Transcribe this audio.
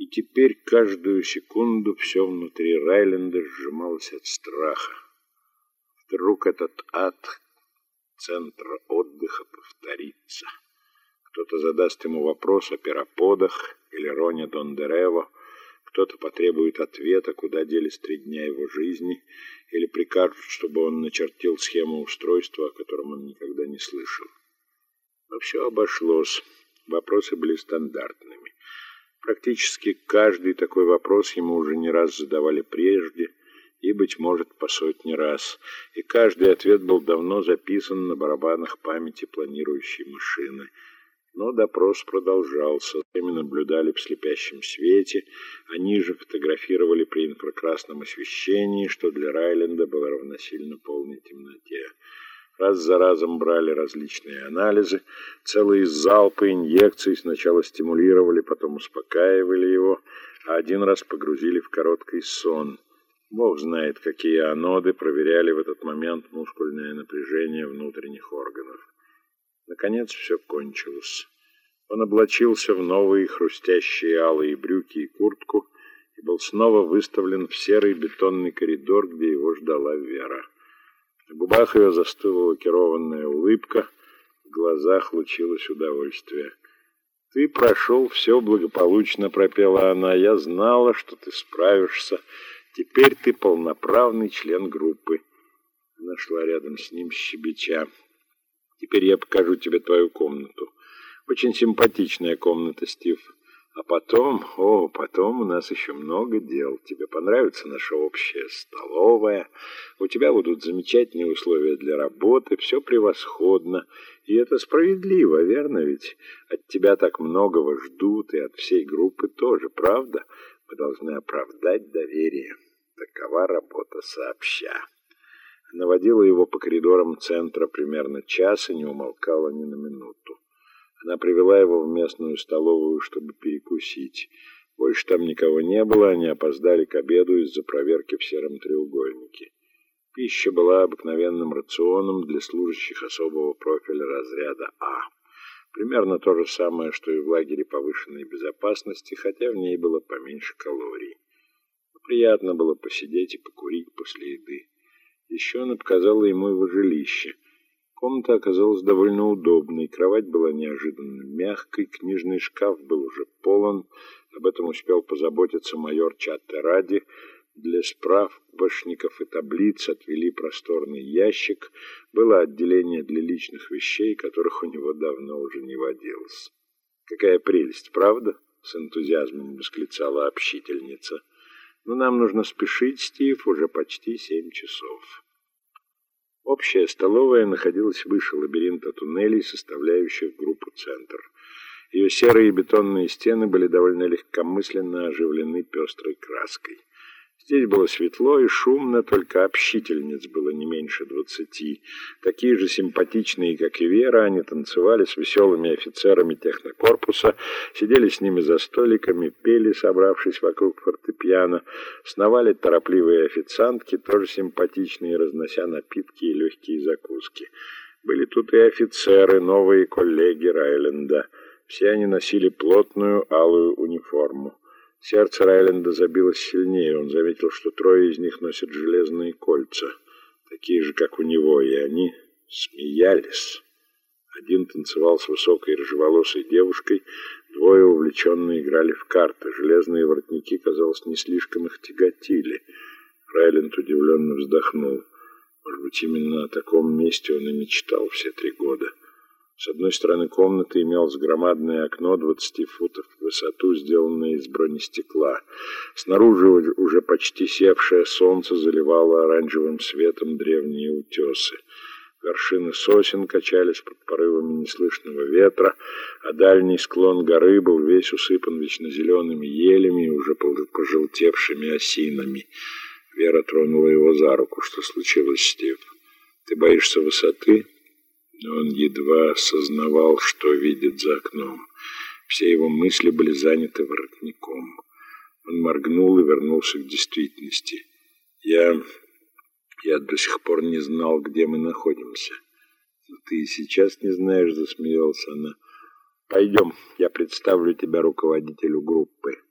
И теперь каждую секунду все внутри Райленда сжималось от страха. Вдруг этот ад центра отдыха повторится. Кто-то задаст ему вопрос о пироподах или Роне Дондерево, кто-то потребует ответа, куда делись три дня его жизни, или прикажут, чтобы он начертил схему устройства, о котором он никогда не слышал. Но все обошлось. Вопросы были стандартными. Практически каждый такой вопрос ему уже не раз задавали прежде, и, быть может, по сотни раз. И каждый ответ был давно записан на барабанах памяти планирующей машины. Но допрос продолжался. Ими наблюдали в слепящем свете. Они же фотографировали при инфракрасном освещении, что для Райленда было равносильно полной темноте. Раз за разом брали различные анализы. Целые залпы инъекций сначала стимулировали, потом успокаивали его, а один раз погрузили в короткий сон. Бог знает, какие аноды проверяли в этот момент мускульное напряжение внутренних органов. Наконец все кончилось. Он облачился в новые хрустящие алые брюки и куртку и был снова выставлен в серый бетонный коридор, где его ждала Вера. На губах ее застыла лакированная улыбка, в глазах лучилось удовольствие. «Ты прошел все благополучно», — пропела она. «Я знала, что ты справишься. Теперь ты полноправный член группы». Она шла рядом с ним, щебеча. Теперь я покажу тебе твою комнату. Очень симпатичная комната, Стив. А потом, о, потом у нас еще много дел. Тебе понравится наша общая столовая. У тебя будут замечательные условия для работы. Все превосходно. И это справедливо, верно ведь? От тебя так многого ждут, и от всей группы тоже, правда? Мы должны оправдать доверие. Такова работа сообща наводила его по коридорам центра примерно час и не умолкала ни на минуту. Она привела его в местную столовую, чтобы перекусить. Больше там никого не было, они опоздали к обеду из-за проверки в сером треугольнике. Пища была обыкновенным рационом для служащих особого профиля разряда А. Примерно то же самое, что и в лагере повышенной безопасности, хотя в ней было поменьше калорий. Но приятно было посидеть и покурить после еды. Еще она показала ему его жилище. Комната оказалась довольно удобной, кровать была неожиданно мягкой, книжный шкаф был уже полон, об этом успел позаботиться майор Чаттеради. Для справочников и таблиц отвели просторный ящик, было отделение для личных вещей, которых у него давно уже не водилось. «Какая прелесть, правда?» — с энтузиазмом восклицала общительница. Но нам нужно спешить, Стив, уже почти семь часов. Общая столовая находилась выше лабиринта туннелей, составляющих группу «Центр». Ее серые бетонные стены были довольно легкомысленно оживлены пестрой краской. Здесь было светло и шумно, только общительниц было не меньше двадцати. Такие же симпатичные, как и Вера, они танцевали с веселыми офицерами технокорпуса, сидели с ними за столиками, пели, собравшись вокруг фортепиано, сновали торопливые официантки, тоже симпатичные, разнося напитки и легкие закуски. Были тут и офицеры, новые коллеги Райленда. Все они носили плотную алую униформу. Сердце Райленда забилось сильнее. Он заметил, что трое из них носят железные кольца, такие же, как у него, и они смеялись. Один танцевал с высокой рыжеволосой девушкой, двое увлеченно играли в карты. Железные воротники, казалось, не слишком их тяготили. Райленд удивленно вздохнул. Может быть, именно о таком месте он и мечтал все три года. С одной стороны комнаты имелось громадное окно 20 футов в высоту, сделанное из бронестекла. Снаружи уже почти севшее солнце заливало оранжевым светом древние утесы. Вершины сосен качались под порывами неслышного ветра, а дальний склон горы был весь усыпан вечно зелеными елями и уже пожелтевшими осинами. Вера тронула его за руку. «Что случилось, Стив? Ты боишься высоты?» Он едва осознавал, что видит за окном. Все его мысли были заняты воротником. Он моргнул и вернулся к действительности. Я... я до сих пор не знал, где мы находимся. Но ты и сейчас не знаешь, засмеялся она. Пойдем, я представлю тебя руководителю группы.